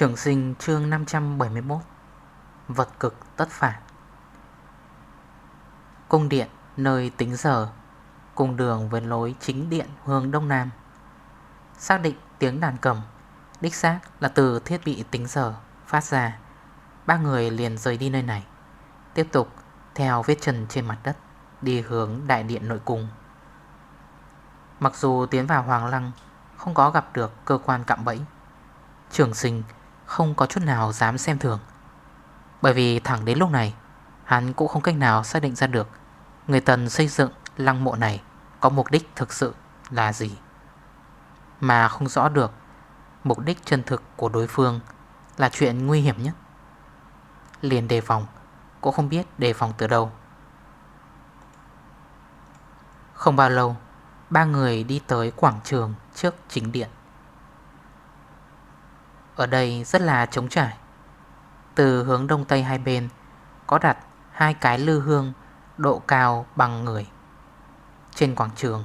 Trường sinh chương 571 Vật cực tất phản. Cung điện nơi tính giờ, Cùng đường với lối chính điện hướng đông nam. Xác định tiếng đàn cầm, Đích xác là từ thiết bị tính giờ phát ra. Ba người liền rời đi nơi này, Tiếp tục theo vết chân trên mặt đất, Đi hướng đại điện nội cung. Mặc dù tiến vào Hoàng Lăng, Không có gặp được cơ quan cạm bẫy, Trường sinh không có chút nào dám xem thường. Bởi vì thẳng đến lúc này, Hắn cũng không cách nào xác định ra được Người tần xây dựng lăng mộ này Có mục đích thực sự là gì. Mà không rõ được Mục đích chân thực của đối phương Là chuyện nguy hiểm nhất. Liền đề phòng Cũng không biết đề phòng từ đâu. Không bao lâu, Ba người đi tới quảng trường trước chính điện ở đây rất là trống trải. Từ hướng đông tây hai bên, Có đặt hai cái lư hương Độ cao bằng người. Trên quảng trường,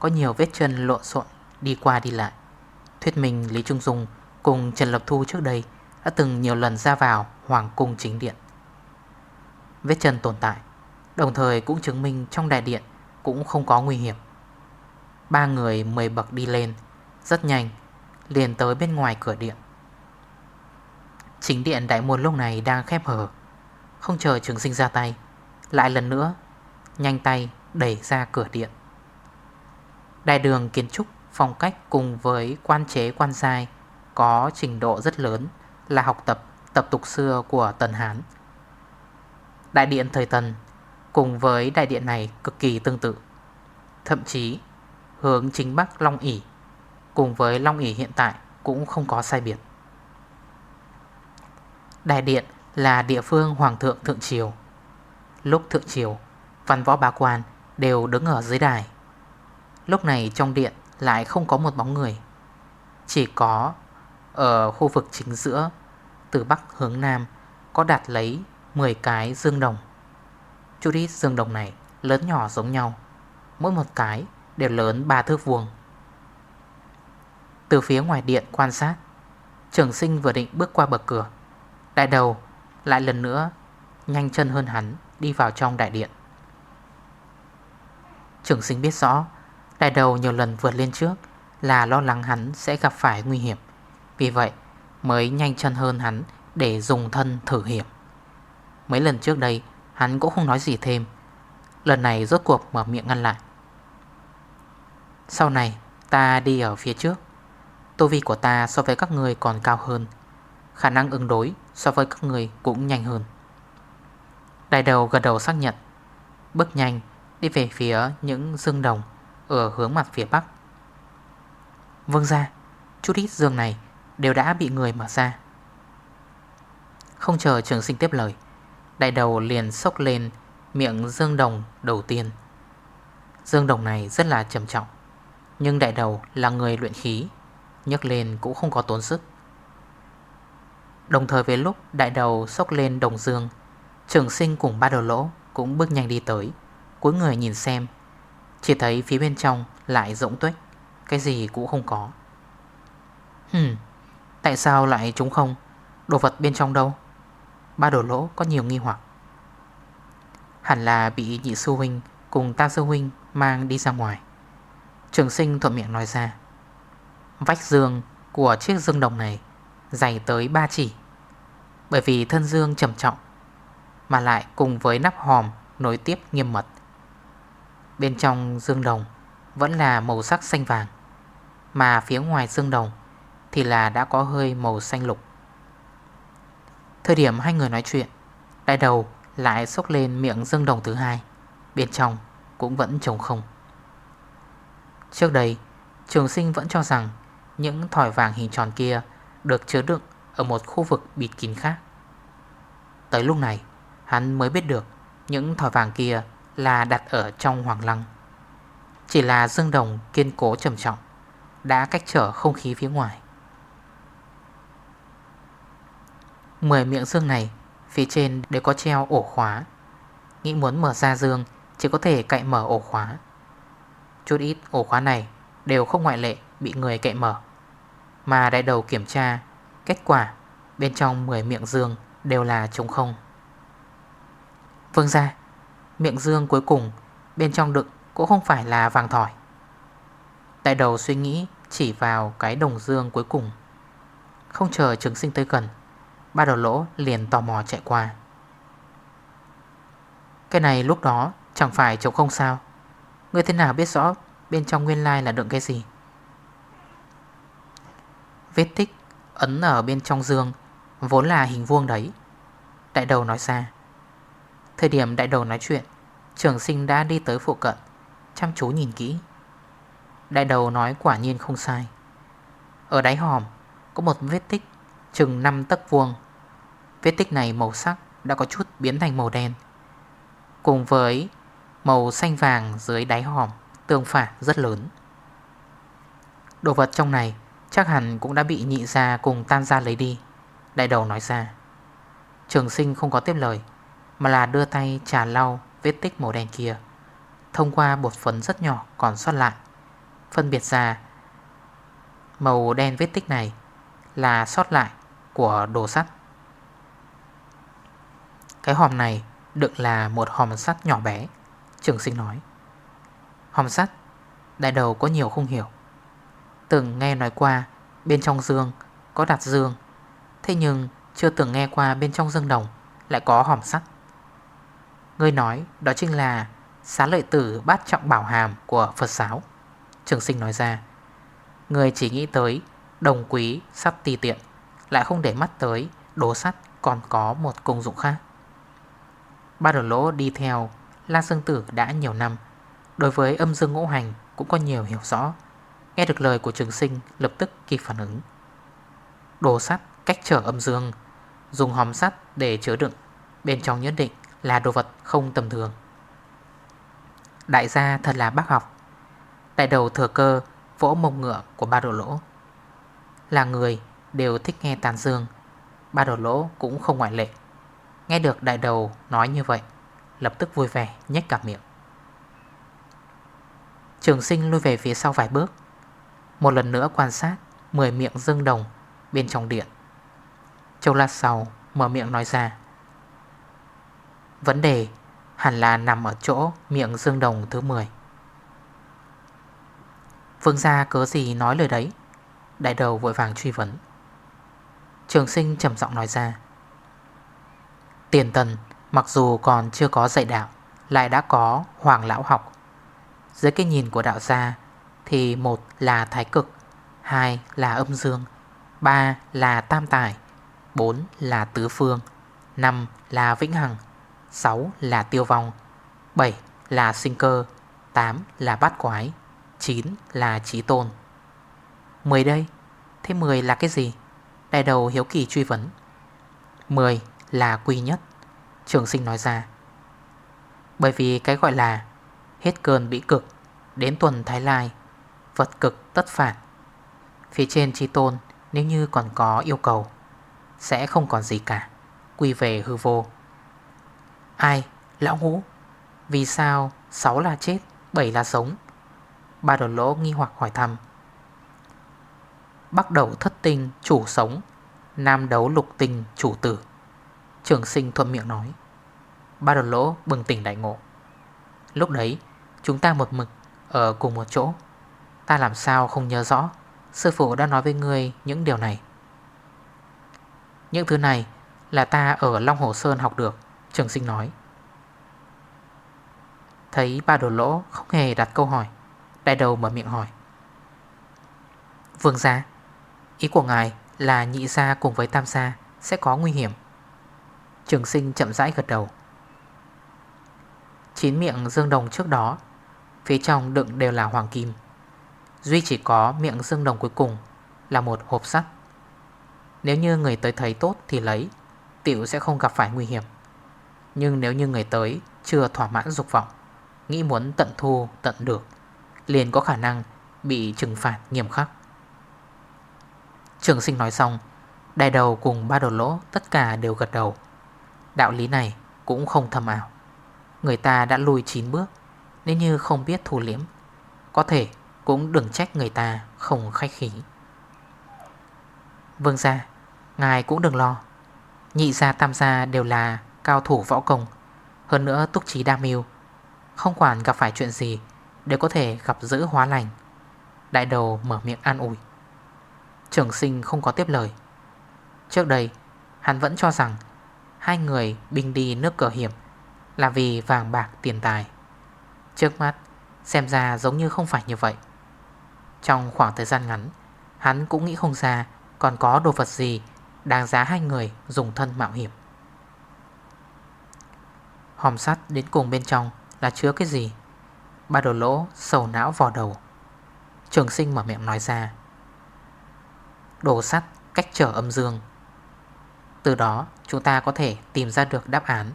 Có nhiều vết chân lộn xộn Đi qua đi lại. Thuyết minh Lý Trung Dung cùng Trần Lập Thu trước đây Đã từng nhiều lần ra vào Hoàng cung chính điện. Vết chân tồn tại, Đồng thời cũng chứng minh trong đại điện Cũng không có nguy hiểm. Ba người mười bậc đi lên, Rất nhanh Liền tới bên ngoài cửa điện. Chính điện đại môn lúc này đang khép hở Không chờ trường sinh ra tay, Lại lần nữa, Nhanh tay đẩy ra cửa điện. Đại đường kiến trúc phong cách cùng với quan chế quan giai Có trình độ rất lớn, Là học tập tập tục xưa của Tần Hán. Đại điện thời Tần Cùng với đại điện này cực kỳ tương tự. Thậm chí, hướng chính Bắc Long ỉ Cùng với Long ỉ hiện tại cũng không có sai biệt. Đại điện là địa phương Hoàng thượng Thượng Triều. Lúc Thượng Triều, Văn võ bá quan đều đứng ở dưới đài. Lúc này trong điện lại không có một bóng người. Chỉ có ở khu vực chính giữa, Từ Bắc hướng Nam, Có đặt lấy 10 cái dương đồng. Chú đi dương đồng này lớn nhỏ giống nhau, Mỗi một cái đều lớn 3 thước vuông. Từ phía ngoài điện quan sát, Trường sinh vừa định bước qua bậc cửa Đại đầu lại lần nữa Nhanh chân hơn hắn đi vào trong đại điện. Trường sinh biết rõ, Đại đầu nhiều lần vượt lên trước Là lo lắng hắn sẽ gặp phải nguy hiểm. Vì vậy, mới nhanh chân hơn hắn Để dùng thân thử hiểm. Mấy lần trước đây, Hắn cũng không nói gì thêm. Lần này rốt cuộc mở miệng ngăn lại. Sau này, ta đi ở phía trước. Tô vi của ta so với các người còn cao hơn. Khả năng ứng đối so với các người cũng nhanh hơn. Đại đầu gật đầu xác nhận, Bước nhanh đi về phía những dương đồng Ở hướng mặt phía bắc. Vâng ra Chút ít dương này đều đã bị người mở ra. Không chờ trường sinh tiếp lời, Đại đầu liền sốc lên miệng dương đồng đầu tiên. Dương đồng này rất là trầm trọng, Nhưng đại đầu là người luyện khí, nhấc lên cũng không có tốn sức. Đồng thời với lúc đại đầu sốc lên đồng dương, Trường sinh cùng ba đầu lỗ Cũng bước nhanh đi tới. Cuối người nhìn xem, Chỉ thấy phía bên trong lại rỗng tuếch, Cái gì cũng không có. Hừm, Tại sao lại chúng không? Đồ vật bên trong đâu? Ba đồ lỗ có nhiều nghi hoặc. Hẳn là bị nhị sư huynh Cùng ta sư huynh mang đi ra ngoài. Trường sinh thuận miệng nói ra. Vách dương của chiếc dương đồng này Dày tới 3 chỉ. Bởi vì thân dương trầm trọng, Mà lại cùng với nắp hòm Nối tiếp nghiêm mật. Bên trong dương đồng Vẫn là màu sắc xanh vàng, Mà phía ngoài dương đồng Thì là đã có hơi màu xanh lục. Thời điểm hai người nói chuyện, Đại đầu lại sốc lên miệng dương đồng thứ hai, Bên trong cũng vẫn trống không. Trước đây, Trường sinh vẫn cho rằng Những thỏi vàng hình tròn kia được chứa đựng ở một khu vực bịt kín khác. Tới lúc này, Hắn mới biết được Những thỏi vàng kia là đặt ở trong hoàng lăng. Chỉ là dương đồng kiên cố trầm trọng, Đã cách trở không khí phía ngoài. Mười miệng dương này, Phía trên đều có treo ổ khóa. Nghĩ muốn mở ra dương, Chỉ có thể cậy mở ổ khóa. Chút ít ổ khóa này Đều không ngoại lệ bị người cậy mở, mà đại đầu kiểm tra Kết quả, Bên trong 10 miệng dương đều là trống không. Vương ra Miệng dương cuối cùng Bên trong đựng cũng không phải là vàng thỏi. Tại đầu suy nghĩ Chỉ vào cái đồng dương cuối cùng. Không chờ trứng sinh tới gần, Ba đầu lỗ liền tò mò chạy qua. Cái này lúc đó Chẳng phải trống không sao? Người thế nào biết rõ Bên trong nguyên lai là đựng cái gì? Vết tích Ấn ở bên trong dương, Vốn là hình vuông đấy. Đại đầu nói ra Thời điểm đại đầu nói chuyện, Trường sinh đã đi tới phụ cận, Chăm chú nhìn kỹ. Đại đầu nói quả nhiên không sai. Ở đáy hòm, Có một vết tích chừng 5 tấc vuông. Vết tích này màu sắc Đã có chút biến thành màu đen. Cùng với Màu xanh vàng dưới đáy hòm, Tương phản rất lớn. Đồ vật trong này Chắc hẳn cũng đã bị nhị ra cùng tan ra lấy đi. Đại đầu nói ra. Trường sinh không có tiếp lời, Mà là đưa tay trà lau vết tích màu đen kia. Thông qua bột phấn rất nhỏ còn sót lại. Phân biệt ra, Màu đen vết tích này Là sót lại của đồ sắt. Cái hòm này Đựng là một hòm sắt nhỏ bé, Trường sinh nói. Hòm sắt, Đại đầu có nhiều không hiểu. Từng nghe nói qua Bên trong dương có đặt dương. Thế nhưng chưa từng nghe qua bên trong dương đồng Lại có hòm sắt. Ngươi nói đó chính là Xá lợi tử bát trọng bảo hàm của Phật giáo. Trường sinh nói ra, Người chỉ nghĩ tới Đồng quý sắt ti tiện, Lại không để mắt tới đồ sắt còn có một công dụng khác. Ba đầu lỗ đi theo La Dương Tử đã nhiều năm, Đối với âm dương ngũ hành cũng có nhiều hiểu rõ. Nghe được lời của trường sinh, lập tức kịp phản ứng. Đồ sắt cách trở âm dương, Dùng hòm sắt để chứa đựng. Bên trong nhất định là đồ vật không tầm thường. Đại gia thật là bác học. Đại đầu thừa cơ, vỗ mông ngựa của ba đồ lỗ. Là người đều thích nghe tàn dương. Ba đồ lỗ cũng không ngoại lệ. Nghe được đại đầu nói như vậy, Lập tức vui vẻ nhếch cả miệng. Trường sinh lui về phía sau vài bước. Một lần nữa quan sát 10 miệng dương đồng bên trong điện. Châu lát sau mở miệng nói ra. Vấn đề hẳn là nằm ở chỗ miệng dương đồng thứ 10 Vương gia cớ gì nói lời đấy? Đại đầu vội vàng truy vấn. Trường sinh trầm giọng nói ra. Tiền tần mặc dù còn chưa có dạy đạo, Lại đã có hoàng lão học. Dưới cái nhìn của đạo gia thì một là thái cực, Hai là âm dương, Ba là tam tài, bốn là tứ phương, năm là vĩnh hằng, sáu là tiêu vong, bảy là sinh cơ, tám là bát quái, chín là trí tôn. 10 đây, Thế 10 là cái gì? Đại đầu hiếu kỳ truy vấn. 10 là quy nhất, Trường sinh nói ra. Bởi vì cái gọi là Hết cơn bị cực Đến tuần Thái Lai Vật cực tất phản. Phía trên tri tôn, nếu như còn có yêu cầu, Sẽ không còn gì cả. Quy về hư vô. Ai? Lão ngũ Vì sao 6 là chết 7 là sống? Ba đồn lỗ nghi hoặc hỏi thăm. Bắt đầu thất tinh chủ sống, Nam đấu lục tinh chủ tử. Trường sinh thuận miệng nói. Ba đồn lỗ bừng tỉnh đại ngộ. Lúc đấy, chúng ta một mực Ở cùng một chỗ. Ta làm sao không nhớ rõ? Sư phụ đã nói với ngươi những điều này. Những thứ này Là ta ở Long Hồ Sơn học được, Trường sinh nói. Thấy ba đồ lỗ không hề đặt câu hỏi, Đại đầu mở miệng hỏi. Vương gia, Ý của ngài là nhị gia cùng với tam gia Sẽ có nguy hiểm. Trường sinh chậm rãi gật đầu. Chín miệng dương đồng trước đó, Phía trong đựng đều là hoàng kim. Duy chỉ có miệng dương đồng cuối cùng Là một hộp sắt. Nếu như người tới thấy tốt thì lấy, Tiểu sẽ không gặp phải nguy hiểm. Nhưng nếu như người tới Chưa thỏa mãn dục vọng, Nghĩ muốn tận thu, tận được, Liền có khả năng bị trừng phạt nghiêm khắc. Trường sinh nói xong Đại đầu cùng ba đầu lỗ Tất cả đều gật đầu. Đạo lý này cũng không thầm ảo. Người ta đã lùi 9 bước, Nếu như không biết thu liếm Có thể cũng đừng trách người ta không khách khí. Vương gia, Ngài cũng đừng lo. Nhị gia, tam gia đều là cao thủ võ công. Hơn nữa túc trí đa mưu, Không quản gặp phải chuyện gì Đều có thể gặp giữ hóa lành. Đại đầu mở miệng an ủi. Trường sinh không có tiếp lời. Trước đây, Hắn vẫn cho rằng Hai người binh đi nước cờ hiểm Là vì vàng bạc tiền tài. Trước mắt, Xem ra giống như không phải như vậy. Trong khoảng thời gian ngắn, Hắn cũng nghĩ không ra Còn có đồ vật gì Đáng giá hai người dùng thân mạo hiểm. Hòm sắt đến cùng bên trong Là chứa cái gì? Ba đồ lỗ sầu não vò đầu. Trường sinh mở miệng nói ra. Đồ sắt cách trở âm dương. Từ đó, chúng ta có thể tìm ra được đáp án.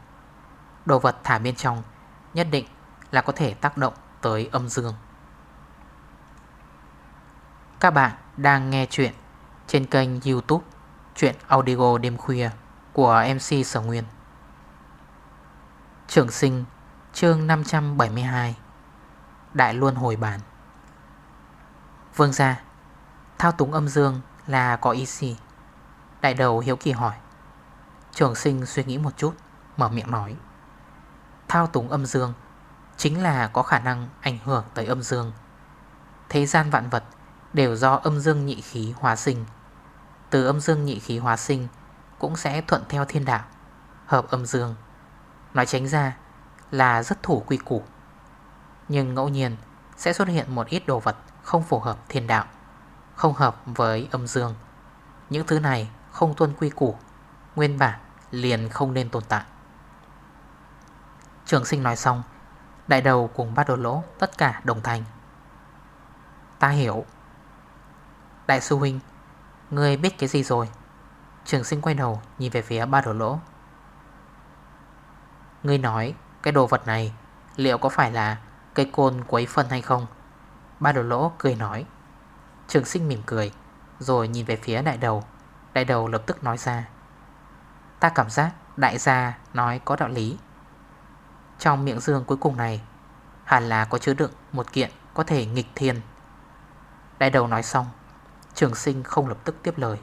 Đồ vật thả bên trong Nhất định là có thể tác động tới âm dương. Các bạn đang nghe chuyện trên kênh youtube Chuyện audio đêm khuya của MC Sở Nguyên. Trường sinh, chương 572 Đại Luân Hồi Bản. Vương gia, Thao túng âm dương là có ý gì? Đại đầu hiếu kỳ hỏi. Trường sinh suy nghĩ một chút, Mở miệng nói. Thao túng âm dương Chính là có khả năng ảnh hưởng tới âm dương. Thế gian vạn vật Đều do âm dương nhị khí hóa sinh. Từ âm dương nhị khí hóa sinh Cũng sẽ thuận theo thiên đạo, Hợp âm dương. Nói tránh ra là rất thủ quy củ, Nhưng ngẫu nhiên Sẽ xuất hiện một ít đồ vật Không phù hợp thiên đạo, Không hợp với âm dương. Những thứ này không tuân quy củ, Nguyên bản liền không nên tồn tại. Trường sinh nói xong, Đại đầu cùng ba đồ lỗ Tất cả đồng thành. Ta hiểu Đại sư huynh, Ngươi biết cái gì rồi? Trường sinh quay đầu nhìn về phía ba đồ lỗ. Ngươi nói, Cái đồ vật này Liệu có phải là cây côn quấy phân hay không? Ba đồ lỗ cười nói. Trường sinh mỉm cười, Rồi nhìn về phía đại đầu. Đại đầu lập tức nói ra. Ta cảm giác đại gia nói có đạo lý. Trong miệng dương cuối cùng này, Hẳn là có chứa đựng một kiện có thể nghịch thiên. Đại đầu nói xong Trường sinh không lập tức tiếp lời.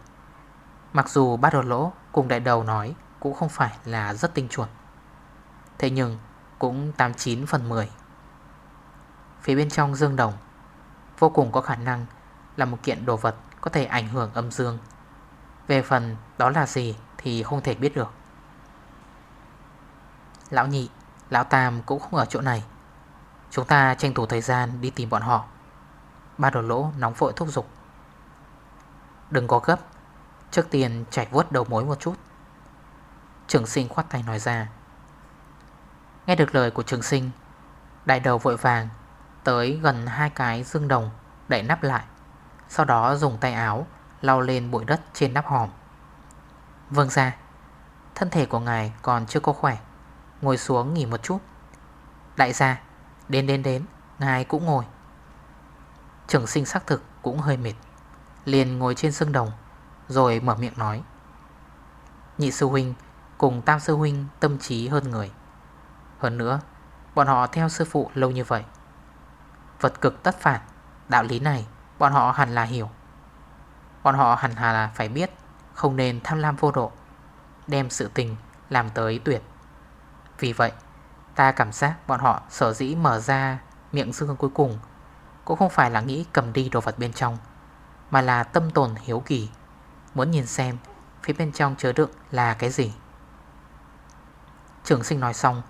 Mặc dù bát đồ lỗ cùng đại đầu nói Cũng không phải là rất tinh chuẩn, Thế nhưng cũng 89 phần 10 Phía bên trong dương đồng Vô cùng có khả năng Là một kiện đồ vật có thể ảnh hưởng âm dương. Về phần đó là gì Thì không thể biết được. Lão nhị, Lão tam cũng không ở chỗ này. Chúng ta tranh thủ thời gian đi tìm bọn họ. Ba đồ lỗ nóng vội thúc giục. Đừng có gấp. Trước tiên chảy vuốt đầu mối một chút. Trường sinh khoát tay nói ra. Nghe được lời của trường sinh, Đại đầu vội vàng Tới gần hai cái dương đồng Đẩy nắp lại. Sau đó dùng tay áo Lau lên bụi đất trên nắp hòm. Vâng ra Thân thể của ngài còn chưa có khỏe. Ngồi xuống nghỉ một chút. Đại gia, Đến đến đến, Ngài cũng ngồi. Trường sinh xác thực cũng hơi mệt. Liền ngồi trên sương đồng, Rồi mở miệng nói. Nhị sư huynh cùng tam sư huynh tâm trí hơn người. Hơn nữa, Bọn họ theo sư phụ lâu như vậy. Vật cực tất phản, Đạo lý này bọn họ hẳn là hiểu. Bọn họ hẳn là phải biết Không nên tham lam vô độ, Đem sự tình làm tới tuyệt. Vì vậy, Ta cảm giác bọn họ sở dĩ mở ra miệng dương cuối cùng Cũng không phải là nghĩ cầm đi đồ vật bên trong mà là tâm tồn hiếu kỳ. Muốn nhìn xem, phía bên trong chứa đựng là cái gì? Trường sinh nói xong,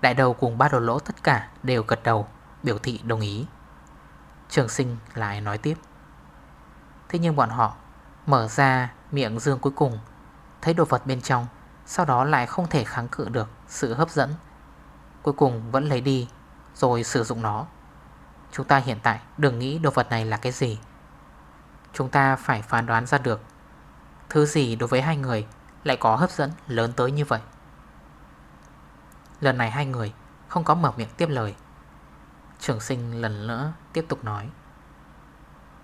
Đại đầu cùng ba đồ lỗ tất cả đều gật đầu, Biểu thị đồng ý. Trường sinh lại nói tiếp. Thế nhưng bọn họ mở ra miệng dương cuối cùng, Thấy đồ vật bên trong, Sau đó lại không thể kháng cự được sự hấp dẫn. Cuối cùng vẫn lấy đi, Rồi sử dụng nó. Chúng ta hiện tại đừng nghĩ đồ vật này là cái gì. Chúng ta phải phán đoán ra được. Thứ gì đối với hai người Lại có hấp dẫn lớn tới như vậy? Lần này hai người Không có mở miệng tiếp lời. Trường sinh lần nữa tiếp tục nói.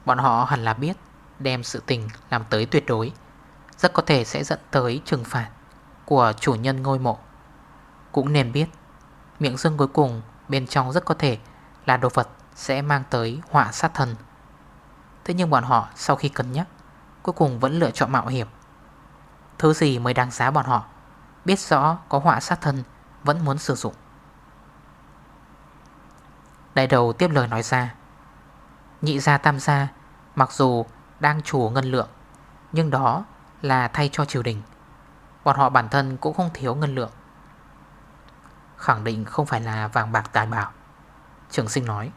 Bọn họ hẳn là biết Đem sự tình làm tới tuyệt đối, Rất có thể sẽ dẫn tới trừng phạt Của chủ nhân ngôi mộ. Cũng nên biết, Miệng dương cuối cùng bên trong rất có thể là đồ vật sẽ mang tới họa sát thân Thế nhưng bọn họ sau khi cân nhắc, Cuối cùng vẫn lựa chọn mạo hiểm. Thứ gì mới đáng giá bọn họ, Biết rõ có họa sát thân, Vẫn muốn sử dụng. Đại đầu tiếp lời nói ra. Nhị gia tam gia, Mặc dù đang chủ ngân lượng, Nhưng đó là thay cho triều đình. Bọn họ bản thân cũng không thiếu ngân lượng. Khẳng định không phải là vàng bạc tài bảo. Trường sinh nói,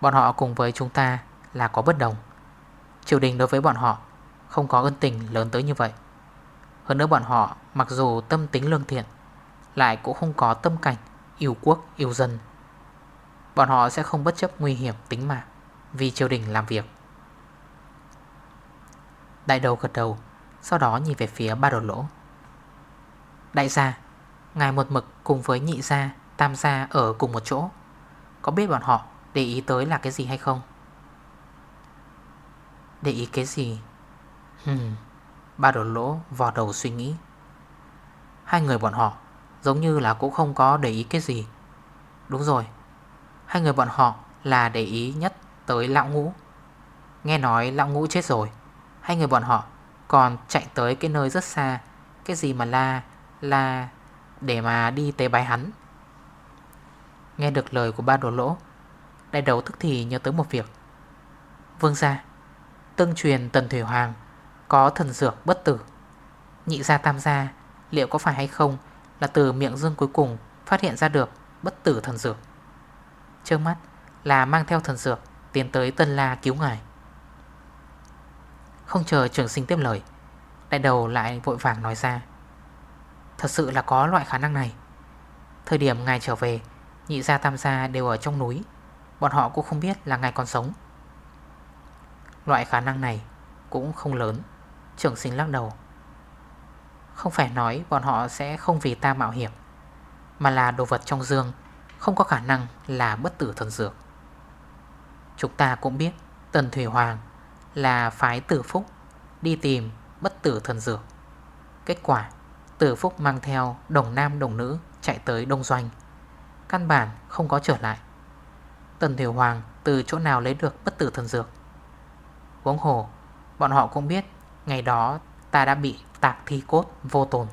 Bọn họ cùng với chúng ta là có bất đồng. Triều đình đối với bọn họ Không có ân tình lớn tới như vậy. Hơn nữa bọn họ mặc dù tâm tính lương thiện Lại cũng không có tâm cảnh Yêu quốc, yêu dân. Bọn họ sẽ không bất chấp nguy hiểm tính mạng Vì triều đình làm việc. Đại đầu gật đầu Sau đó nhìn về phía ba đồ lỗ. Đại gia Ngài một mực cùng với nhị gia Tam gia ở cùng một chỗ. Có biết bọn họ để ý tới là cái gì hay không? Để ý cái gì? Hmm Ba đồ lỗ, vò đầu suy nghĩ. Hai người bọn họ Giống như là cũng không có để ý cái gì. Đúng rồi, Hai người bọn họ là để ý nhất tới lão ngũ. Nghe nói lão ngũ chết rồi, Hai người bọn họ còn chạy tới cái nơi rất xa. Cái gì mà la là Để mà đi tế bái hắn. Nghe được lời của ba đồ lỗ, Đại đầu thức thì nhớ tới một việc. Vương gia Tương truyền Tần Thủy Hoàng Có thần dược bất tử. Nhị gia tam gia Liệu có phải hay không Là từ miệng dương cuối cùng Phát hiện ra được bất tử thần dược? Trước mắt là mang theo thần dược Tiến tới Tân La cứu ngài. Không chờ trường sinh tiếp lời, Đại đầu lại vội vàng nói ra, Thật sự là có loại khả năng này. Thời điểm ngài trở về, Nhị gia tam gia đều ở trong núi, Bọn họ cũng không biết là ngài còn sống. Loại khả năng này Cũng không lớn. Trưởng sinh lắc đầu. Không phải nói bọn họ sẽ không vì ta mạo hiểm, Mà là đồ vật trong dương, Không có khả năng là bất tử thần dược. Chúng ta cũng biết Tần Thủy Hoàng Là phái tử phúc Đi tìm bất tử thần dược. Kết quả, Tử phúc mang theo đồng nam đồng nữ Chạy tới đông doanh. Căn bản không có trở lại. Tần thủy Hoàng từ chỗ nào lấy được bất tử thần dược? Huống hồ, Bọn họ cũng biết Ngày đó ta đã bị tạc thi cốt vô tồn.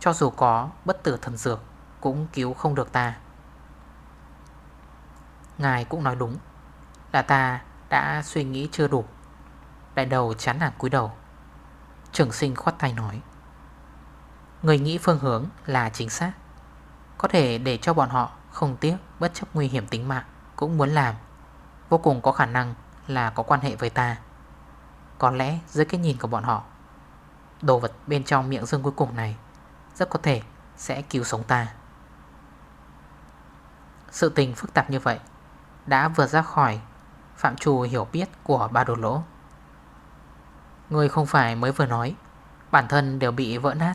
Cho dù có bất tử thần dược Cũng cứu không được ta. Ngài cũng nói đúng, Là ta đã suy nghĩ chưa đủ, Đại đầu chán nản cúi đầu. Trường sinh khoát tay nói, Người nghĩ phương hướng là chính xác, Có thể để cho bọn họ không tiếc Bất chấp nguy hiểm tính mạng Cũng muốn làm, Vô cùng có khả năng là có quan hệ với ta. Có lẽ dưới cái nhìn của bọn họ, Đồ vật bên trong miệng dương cuối cùng này Rất có thể sẽ cứu sống ta. Sự tình phức tạp như vậy Đã vượt ra khỏi Phạm trù hiểu biết của ba đồ lỗ. Người không phải mới vừa nói, Bản thân đều bị vỡ nát,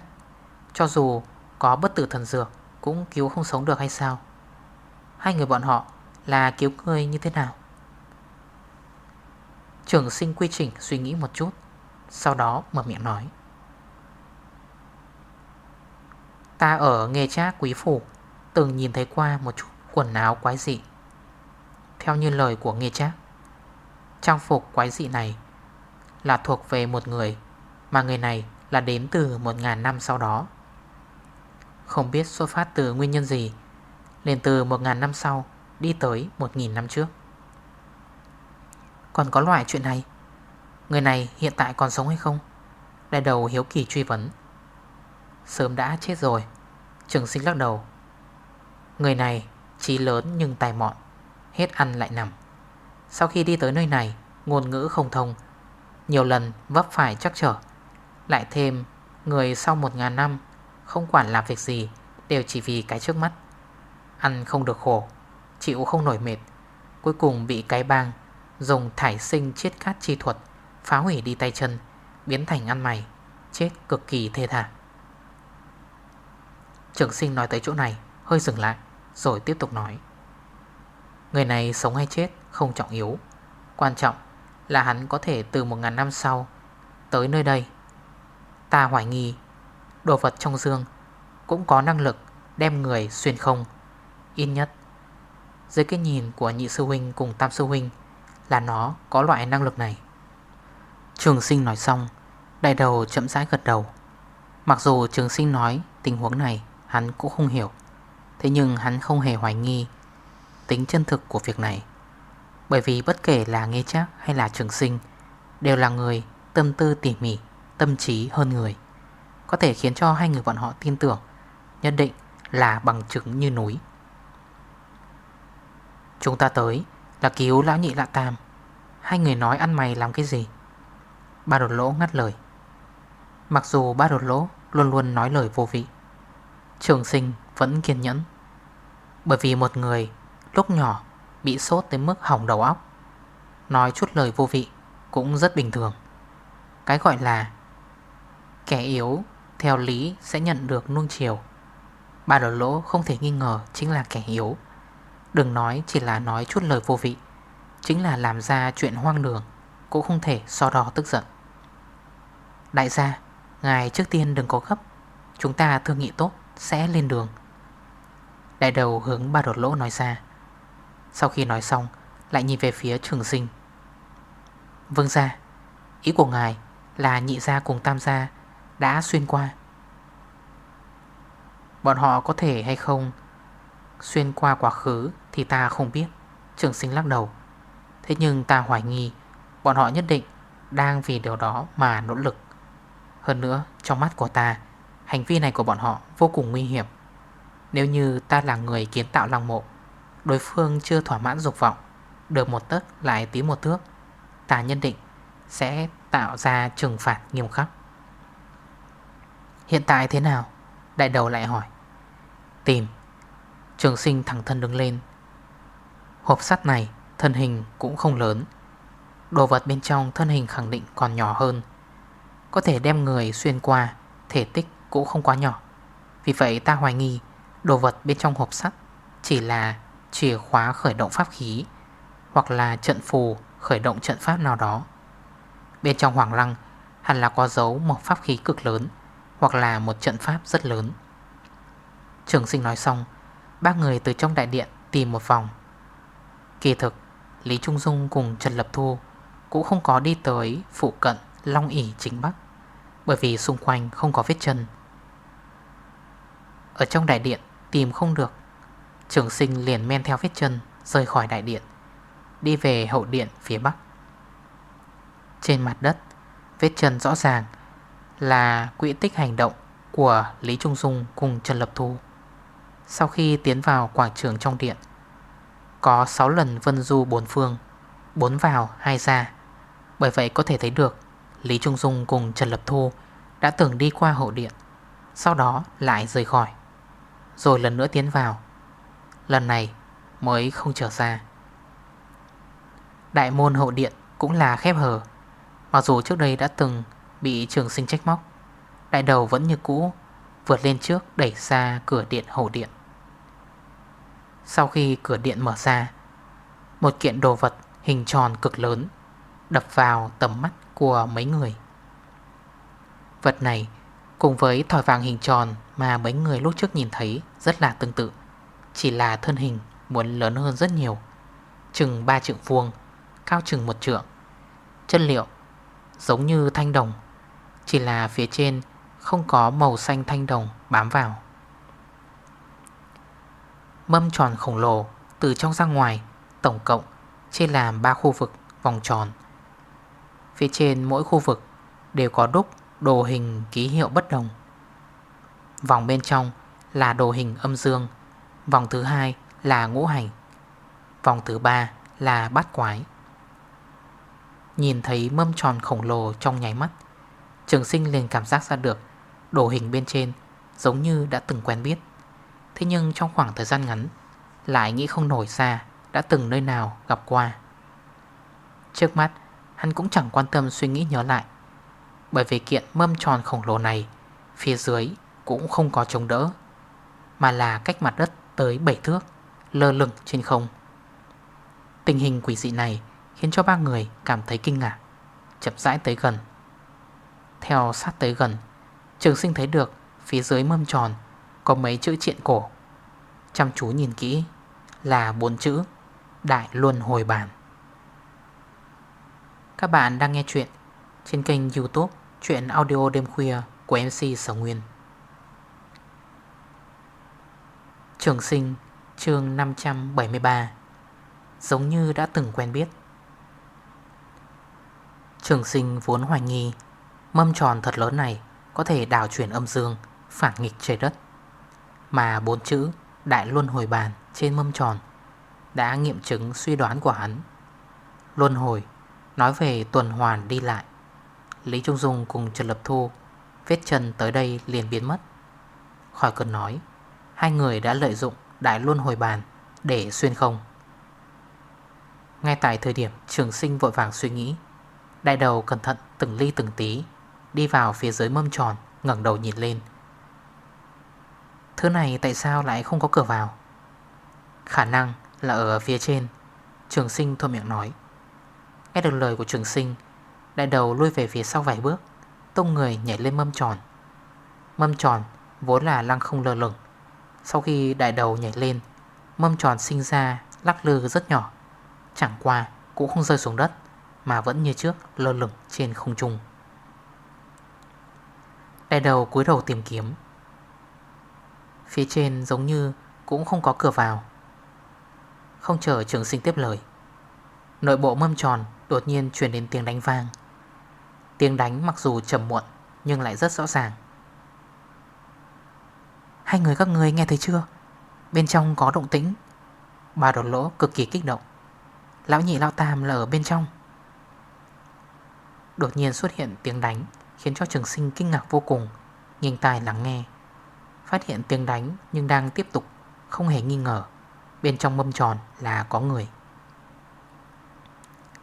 Cho dù có bất tử thần dược Cũng cứu không sống được hay sao? Hai người bọn họ là cứu người như thế nào? Trường sinh quy trình suy nghĩ một chút, Sau đó mở miệng nói. Ta ở nghề trác quý phủ, Từng nhìn thấy qua một chút quần áo quái dị. Theo như lời của nghề trác, Trang phục quái dị này Là thuộc về một người, Mà người này là đến từ một ngàn năm sau đó. Không biết xuất phát từ nguyên nhân gì Lên từ một ngàn năm sau Đi tới một nghìn năm trước. Còn có loại chuyện này. Người này hiện tại còn sống hay không? Đại đầu hiếu kỳ truy vấn. Sớm đã chết rồi, Trường sinh lắc đầu. Người này trí lớn nhưng tài mọn, Hết ăn lại nằm. Sau khi đi tới nơi này, Ngôn ngữ không thông. Nhiều lần vấp phải chắc trở. Lại thêm, Người sau một ngàn năm Không quản làm việc gì, Đều chỉ vì cái trước mắt. Ăn không được khổ, Chịu không nổi mệt. Cuối cùng bị cái bang Dùng thải sinh chiết cát chi thuật, Phá hủy đi tay chân, Biến thành ăn mày, Chết cực kỳ thê thả Trường sinh nói tới chỗ này, Hơi dừng lại, Rồi tiếp tục nói. Người này sống hay chết không trọng yếu. Quan trọng là hắn có thể từ một ngàn năm sau Tới nơi đây. Ta hoài nghi, Đồ vật trong dương Cũng có năng lực đem người xuyên không. Ít nhất, Dưới cái nhìn của nhị sư huynh cùng tam sư huynh là nó có loại năng lực này. Trường sinh nói xong Đại đầu chậm rãi gật đầu. Mặc dù trường sinh nói tình huống này hắn cũng không hiểu Thế nhưng hắn không hề hoài nghi tính chân thực của việc này. Bởi vì bất kể là nghe chắc hay là trường sinh Đều là người tâm tư tỉ mỉ, tâm trí hơn người. Có thể khiến cho hai người bọn họ tin tưởng Nhất định là bằng chứng như núi. Chúng ta tới là cứu lão nhị lạ tam. Hai người nói ăn mày làm cái gì? Ba đột lỗ ngắt lời. Mặc dù ba đột lỗ luôn luôn nói lời vô vị, Trường sinh vẫn kiên nhẫn. Bởi vì một người lúc nhỏ bị sốt tới mức hỏng đầu óc, Nói chút lời vô vị cũng rất bình thường. Cái gọi là Kẻ yếu theo lý sẽ nhận được nuông chiều. Ba đột lỗ không thể nghi ngờ chính là kẻ yếu. Đừng nói chỉ là nói chút lời vô vị, Chính là làm ra chuyện hoang đường, Cũng không thể so đo tức giận. Đại gia, Ngài trước tiên đừng có gấp, Chúng ta thương nghị tốt sẽ lên đường. Đại đầu hướng ba đột lỗ nói ra. Sau khi nói xong, Lại nhìn về phía trường sinh. Vâng ra Ý của ngài là nhị gia cùng tam gia Đã xuyên qua. Bọn họ có thể hay không Xuyên qua quá khứ? Thì ta không biết. Trường sinh lắc đầu. Thế nhưng ta hoài nghi, Bọn họ nhất định đang vì điều đó mà nỗ lực. Hơn nữa, trong mắt của ta, Hành vi này của bọn họ vô cùng nguy hiểm. Nếu như ta là người kiến tạo lăng mộ, Đối phương chưa thỏa mãn dục vọng, Được một tấc lại tí một thước, Ta nhân định Sẽ tạo ra trừng phạt nghiêm khắc. Hiện tại thế nào? Đại đầu lại hỏi. Tìm. Trường sinh thẳng thân đứng lên Hộp sắt này, thân hình cũng không lớn. Đồ vật bên trong thân hình khẳng định còn nhỏ hơn. Có thể đem người xuyên qua, Thể tích cũng không quá nhỏ. Vì vậy ta hoài nghi, Đồ vật bên trong hộp sắt Chỉ là chìa khóa khởi động pháp khí, Hoặc là trận phù khởi động trận pháp nào đó. Bên trong hoàng lăng, Hẳn là có dấu một pháp khí cực lớn, Hoặc là một trận pháp rất lớn. Trường sinh nói xong, Ba người từ trong đại điện tìm một vòng. Kỳ thực, Lý Trung Dung cùng Trần Lập Thu Cũng không có đi tới phụ cận Long ỉ chính Bắc, bởi vì xung quanh không có vết chân. Ở trong đại điện tìm không được, Trường sinh liền men theo vết chân Rời khỏi đại điện, Đi về hậu điện phía bắc. Trên mặt đất, Vết chân rõ ràng Là quỹ tích hành động Của Lý Trung Dung cùng Trần Lập Thu. Sau khi tiến vào quảng trường trong điện có 6 lần vân du bốn phương 4 vào 2 ra. Bởi vậy có thể thấy được, Lý Trung Dung cùng Trần Lập Thu Đã từng đi qua hậu điện, Sau đó lại rời khỏi. Rồi lần nữa tiến vào. Lần này mới không trở ra. Đại môn hậu điện cũng là khép hờ. Mặc dù trước đây đã từng bị trường sinh trách móc, Đại đầu vẫn như cũ Vượt lên trước đẩy ra cửa điện hậu điện. Sau khi cửa điện mở ra Một kiện đồ vật hình tròn cực lớn Đập vào tầm mắt của mấy người. Vật này cùng với thỏi vàng hình tròn mà mấy người lúc trước nhìn thấy rất là tương tự Chỉ là thân hình muốn lớn hơn rất nhiều Chừng 3 trượng vuông, cao chừng 1 trượng. Chất liệu giống như thanh đồng Chỉ là phía trên không có màu xanh thanh đồng bám vào. Mâm tròn khổng lồ từ trong ra ngoài, Tổng cộng chia làm 3 khu vực, vòng tròn. Phía trên mỗi khu vực đều có đúc đồ hình ký hiệu bất đồng. Vòng bên trong là đồ hình âm dương, Vòng thứ hai là ngũ hành, Vòng thứ ba là bát quái. Nhìn thấy mâm tròn khổng lồ trong nháy mắt, Trường sinh liền cảm giác ra được Đồ hình bên trên giống như đã từng quen biết. Thế nhưng trong khoảng thời gian ngắn, Lại nghĩ không nổi ra Đã từng nơi nào gặp qua. Trước mắt, Hắn cũng chẳng quan tâm suy nghĩ nhớ lại, Bởi vì kiện mâm tròn khổng lồ này Phía dưới cũng không có chống đỡ, Mà là cách mặt đất tới 7 thước, Lơ lửng trên không. Tình hình quỷ dị này Khiến cho ba người cảm thấy kinh ngạc, Chậm rãi tới gần. Theo sát tới gần, Trường sinh thấy được phía dưới mâm tròn có mấy chữ triện cổ. Chăm chú nhìn kỹ Là bốn chữ Đại Luân Hồi Bản. Các bạn đang nghe chuyện trên kênh youtube Chuyện audio đêm khuya của MC Sở Nguyên. Trường sinh, chương 573 Giống như đã từng quen biết. Trường sinh vốn hoài nghi, Mâm tròn thật lớn này Có thể đảo chuyển âm dương, Phản nghịch trời đất. Mà bốn chữ Đại Luân Hồi Bàn trên mâm tròn Đã nghiệm chứng suy đoán của hắn. Luân Hồi Nói về tuần hoàn đi lại. Lý Trung Dung cùng Trần Lập Thu Vết chân tới đây liền biến mất. Khỏi cần nói, Hai người đã lợi dụng Đại Luân Hồi Bàn Để xuyên không. Ngay tại thời điểm trường sinh vội vàng suy nghĩ, Đại đầu cẩn thận từng ly từng tí Đi vào phía dưới mâm tròn ngẩng đầu nhìn lên. Thứ này tại sao lại không có cửa vào? Khả năng là ở phía trên, Trường sinh thôi miệng nói. Nghe được lời của trường sinh, Đại đầu lui về phía sau vài bước Tung người nhảy lên mâm tròn. Mâm tròn vốn là lăng không lơ lửng. Sau khi đại đầu nhảy lên, Mâm tròn sinh ra lắc lư rất nhỏ. Chẳng qua cũng không rơi xuống đất, Mà vẫn như trước lơ lửng trên không trung. Đại đầu cúi đầu tìm kiếm Phía trên giống như cũng không có cửa vào. Không chờ trường sinh tiếp lời, Nội bộ mâm tròn đột nhiên truyền đến tiếng đánh vang. Tiếng đánh mặc dù chậm muộn Nhưng lại rất rõ ràng. Hai người các người nghe thấy chưa? Bên trong có động tĩnh. Bà đột lỗ cực kỳ kích động. Lão nhị, lão tam là ở bên trong. Đột nhiên xuất hiện tiếng đánh Khiến cho trường sinh kinh ngạc vô cùng Nhìn tài lắng nghe. Phát hiện tiếng đánh nhưng đang tiếp tục, Không hề nghi ngờ. Bên trong mâm tròn là có người.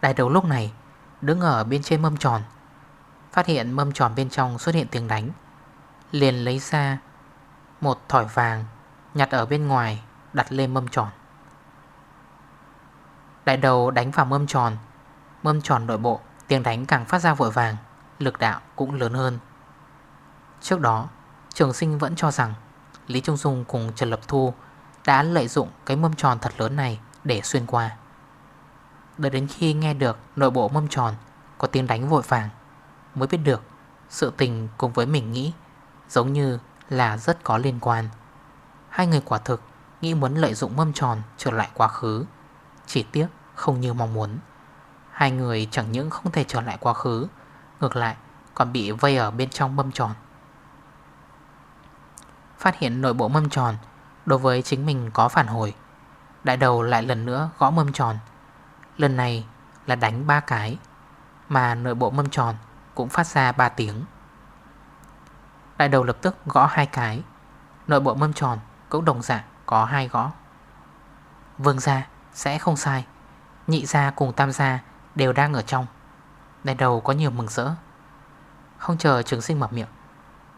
Đại đầu lúc này Đứng ở bên trên mâm tròn, Phát hiện mâm tròn bên trong xuất hiện tiếng đánh. Liền lấy ra Một thỏi vàng Nhặt ở bên ngoài, Đặt lên mâm tròn. Đại đầu đánh vào mâm tròn. Mâm tròn nội bộ, Tiếng đánh càng phát ra vội vàng, Lực đạo cũng lớn hơn. Trước đó Trường sinh vẫn cho rằng Lý Trung Dung cùng Trần Lập Thu Đã lợi dụng cái mâm tròn thật lớn này Để xuyên qua. Đợi đến khi nghe được nội bộ mâm tròn Có tiếng đánh vội vàng, Mới biết được sự tình cùng với mình nghĩ Giống như là rất có liên quan. Hai người quả thực Nghĩ muốn lợi dụng mâm tròn trở lại quá khứ, Chỉ tiếc không như mong muốn. Hai người chẳng những không thể trở lại quá khứ, Ngược lại còn bị vây ở bên trong mâm tròn. Phát hiện nội bộ mâm tròn, Đối với chính mình có phản hồi. Đại đầu lại lần nữa gõ mâm tròn. Lần này là đánh ba cái, Mà nội bộ mâm tròn cũng phát ra 3 tiếng. Đại đầu lập tức gõ hai cái, Nội bộ mâm tròn cũng đồng dạng có hai gõ. Vương gia sẽ không sai, Nhị gia cùng tam gia đều đang ở trong. Đại đầu có nhiều mừng rỡ. Không chờ trường sinh mở miệng,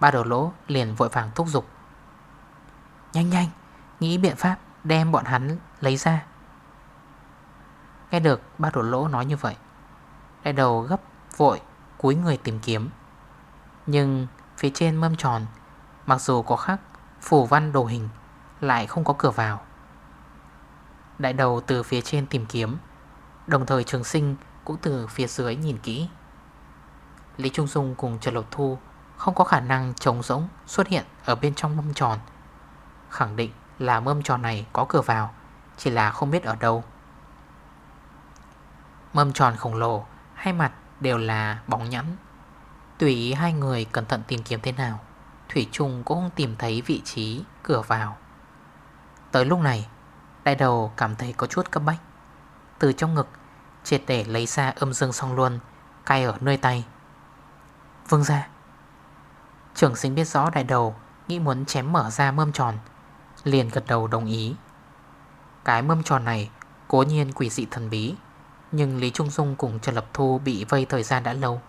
Ba đầu lỗ liền vội vàng thúc giục. Nhanh nhanh. Nghĩ biện pháp đem bọn hắn lấy ra. Nghe được ba đổ lỗ nói như vậy, Đại đầu gấp vội cúi người tìm kiếm. Nhưng phía trên mâm tròn, Mặc dù có khắc phủ văn đồ hình, Lại không có cửa vào. Đại đầu từ phía trên tìm kiếm, Đồng thời trường sinh cũng từ phía dưới nhìn kỹ. Lý Trung Dung cùng Trần Lộc Thu Không có khả năng trống rỗng xuất hiện ở bên trong mâm tròn. Khẳng định là mâm tròn này có cửa vào, Chỉ là không biết ở đâu. Mâm tròn khổng lồ, Hai mặt đều là bóng nhẵn. Tùy ý hai người cẩn thận tìm kiếm thế nào, Thủy Trung cũng không tìm thấy vị trí cửa vào. Tới lúc này Đại đầu cảm thấy có chút cấp bách. Từ trong ngực, Triệt để lấy ra âm dương song luôn Cay ở nơi tay. Vương ra Trưởng sinh biết rõ đại đầu, Nghĩ muốn chém mở ra mâm tròn Liền gật đầu đồng ý. Cái mâm tròn này, Cố nhiên quỷ dị thần bí, Nhưng Lý Trung Dung cùng Trần Lập Thu Bị vây thời gian đã lâu.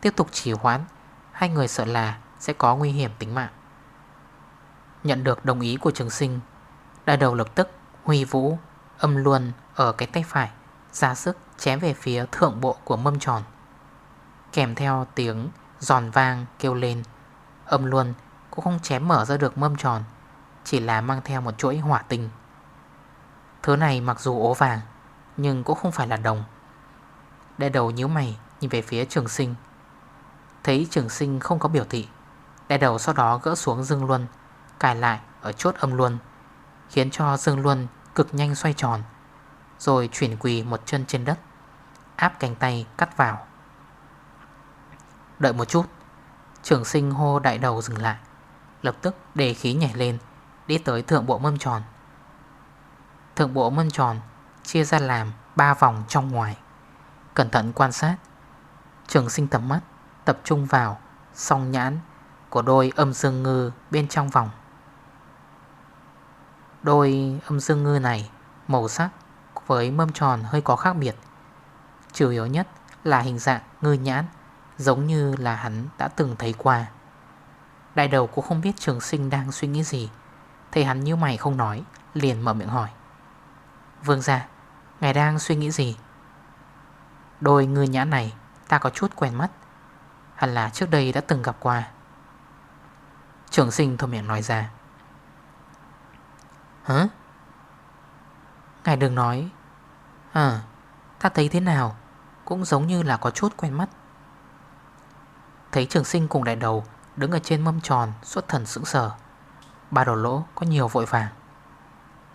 Tiếp tục trì hoãn, Hai người sợ là sẽ có nguy hiểm tính mạng. Nhận được đồng ý của trường sinh, Đại đầu lập tức huy vũ, Âm luôn ở cái tay phải, Ra sức chém về phía thượng bộ của mâm tròn. Kèm theo tiếng giòn vang kêu lên, Âm luôn cũng không chém mở ra được mâm tròn. Chỉ là mang theo một chuỗi hỏa tinh. Thứ này mặc dù ố vàng, Nhưng cũng không phải là đồng. Đại đầu nhíu mày, Nhìn về phía trường sinh. Thấy trường sinh không có biểu thị Đại đầu sau đó gỡ xuống Dương Luân, Cài lại ở chốt âm luân, Khiến cho Dương Luân cực nhanh xoay tròn, Rồi chuyển quỳ một chân trên đất, Áp cánh tay cắt vào. Đợi một chút, Trường sinh hô đại đầu dừng lại, Lập tức đề khí nhảy lên. Đi tới thượng bộ mâm tròn. Thượng bộ mâm tròn Chia ra làm 3 vòng trong ngoài. Cẩn thận quan sát. Trường sinh tầm mắt Tập trung vào Song nhãn Của đôi âm dương ngư bên trong vòng. Đôi âm dương ngư này Màu sắc với mâm tròn hơi có khác biệt. Chủ yếu nhất là hình dạng ngư nhãn, Giống như là hắn đã từng thấy qua. Đại đầu cũng không biết trường sinh đang suy nghĩ gì. Thấy hắn như mày không nói, Liền mở miệng hỏi. Vương ra Ngài đang suy nghĩ gì? Đôi người nhãn này, Ta có chút quen mắt. Hẳn là trước đây đã từng gặp qua. Trường sinh thôi miệng nói ra. Hả? Ngài đừng nói. À Ta thấy thế nào? Cũng giống như là có chút quen mắt. Thấy trường sinh cùng đại đầu Đứng ở trên mâm tròn, xuất thần sững sờ. Ba đầu lỗ có nhiều vội vàng.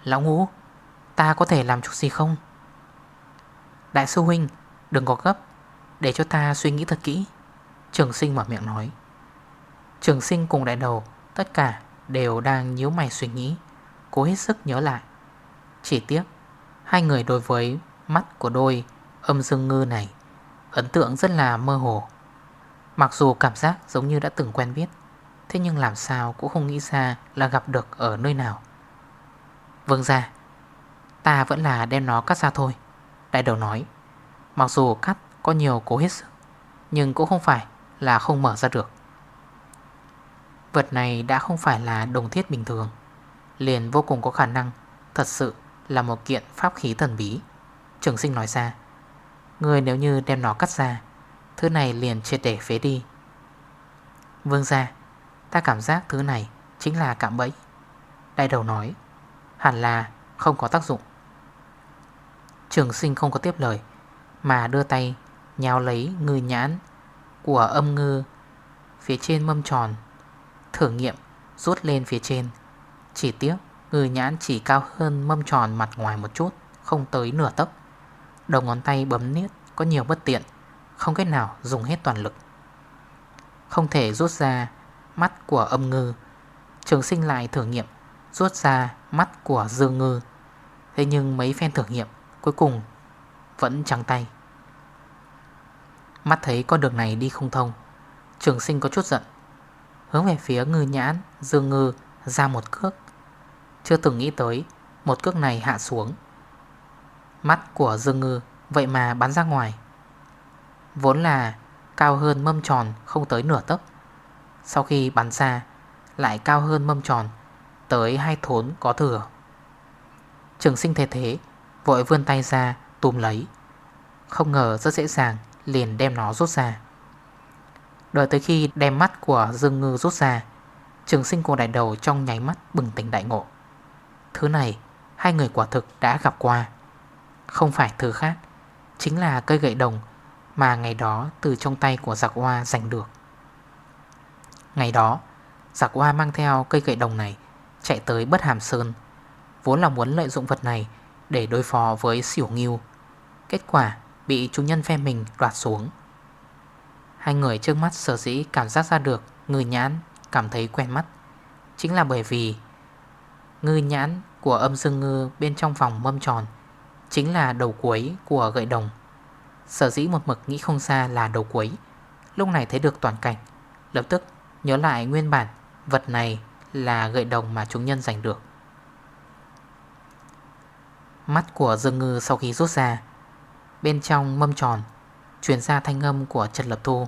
Lão ngũ, Ta có thể làm chút gì không? Đại sư huynh, Đừng có gấp. Để cho ta suy nghĩ thật kỹ. Trường sinh mở miệng nói. Trường sinh cùng đại đầu, Tất cả đều đang nhíu mày suy nghĩ, Cố hết sức nhớ lại. Chỉ tiếc, Hai người đối với mắt của đôi âm dương ngư này, Ấn tượng rất là mơ hồ. Mặc dù cảm giác giống như đã từng quen biết Thế nhưng làm sao cũng không nghĩ ra là gặp được ở nơi nào. Vương ra Ta vẫn là đem nó cắt ra thôi, Đại đầu nói. Mặc dù cắt có nhiều cố hết sức, Nhưng cũng không phải là không mở ra được. Vật này đã không phải là đồng thiết bình thường, Liền vô cùng có khả năng Thật sự là một kiện pháp khí thần bí. Trường sinh nói ra Người nếu như đem nó cắt ra, Thứ này liền triệt để phế đi. Vương ra Ta cảm giác thứ này chính là cạm bẫy. Đại đầu nói, Hẳn là không có tác dụng. Trường sinh không có tiếp lời, Mà đưa tay Nhào lấy ngư nhãn Của âm ngư Phía trên mâm tròn, Thử nghiệm rút lên phía trên. Chỉ tiếc, ngư nhãn chỉ cao hơn mâm tròn mặt ngoài một chút, Không tới nửa tấc. Đầu ngón tay bấm niết có nhiều bất tiện, Không cách nào dùng hết toàn lực. Không thể rút ra mắt của âm ngư. Trường sinh lại thử nghiệm, Rút ra mắt của dương ngư. Thế nhưng mấy phen thử nghiệm, Cuối cùng vẫn trắng tay. Mắt thấy con đường này đi không thông, Trường sinh có chút giận. Hướng về phía ngư nhãn, Dương ngư ra một cước. Chưa từng nghĩ tới, Một cước này hạ xuống. Mắt của Dương ngư Vậy mà bắn ra ngoài. Vốn là cao hơn mâm tròn Không tới nửa tấc. Sau khi bắn ra Lại cao hơn mâm tròn, Tới hai thốn có thừa. Trường sinh thế thế, Vội vươn tay ra túm lấy. Không ngờ rất dễ dàng, Liền đem nó rút ra. Đợi tới khi đem mắt của Dương Ngư rút ra, Trường sinh cùng đại đầu trong nháy mắt bừng tỉnh đại ngộ. Thứ này, Hai người quả thực đã gặp qua. Không phải thứ khác, Chính là cây gậy đồng Mà ngày đó từ trong tay của giặc hoa giành được. Ngày đó, Giặc hoa mang theo cây gậy đồng này, Chạy tới bất hàm sơn. Vốn là muốn lợi dụng vật này Để đối phó với xỉu nghiêu. Kết quả bị chủ nhân phe mình đoạt xuống. Hai người trước mắt sở dĩ cảm giác ra được Ngư nhãn cảm thấy quen mắt, Chính là bởi vì Ngư nhãn của âm dương ngư bên trong vòng mâm tròn Chính là đầu cuối của gậy đồng. Sở dĩ một mực nghĩ không xa là đầu cuối, Lúc này thấy được toàn cảnh, Lập tức nhớ lại nguyên bản, Vật này là gậy đồng mà chúng nhân giành được. Mắt của Dương Ngư sau khi rút ra, Bên trong mâm tròn Chuyển ra thanh âm của Trần Lập Thu.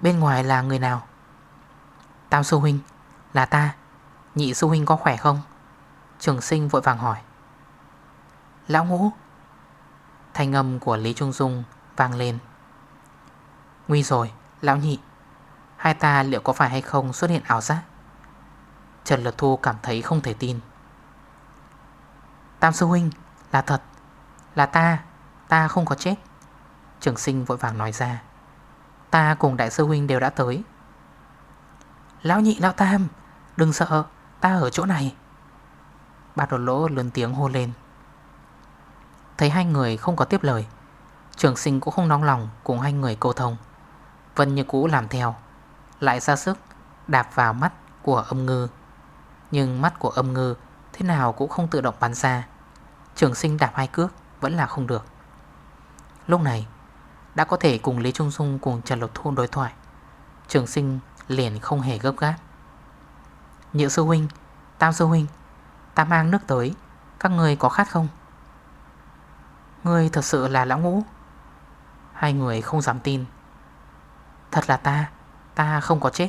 Bên ngoài là người nào? Tam sư huynh, Là ta. Nhị sư huynh có khỏe không? Trường sinh vội vàng hỏi. Lão ngũ. Thanh âm của Lý Trung Dung vang lên. Nguy rồi, Lão nhị. Hai ta liệu có phải hay không xuất hiện ảo giác? Trần Lật Thu cảm thấy không thể tin. Tam sư huynh, Là thật. Là ta Ta không có chết. Trường sinh vội vàng nói ra. Ta cùng đại sư huynh đều đã tới. Lão nhị, lão tam, Đừng sợ, Ta ở chỗ này. Ba đột lỗ lớn tiếng hô lên. Thấy hai người không có tiếp lời, Trường sinh cũng không nóng lòng Cùng hai người câu thông Vân như cũ làm theo. Lại ra sức, đạp vào mắt của âm ngư. Nhưng mắt của âm ngư Thế nào cũng không tự động bắn ra. Trường sinh đạp hai cước Vẫn là không được. Lúc này, đã có thể cùng Lý Trung Dung cùng Trần Lộc Thu đối thoại. Trường sinh liền không hề gấp gáp. Nhựa sư huynh, Tam sư huynh Ta mang nước tới, Các người có khát không? Ngươi thật sự là lão ngũ. Hai người không dám tin. Thật là ta Ta không có chết.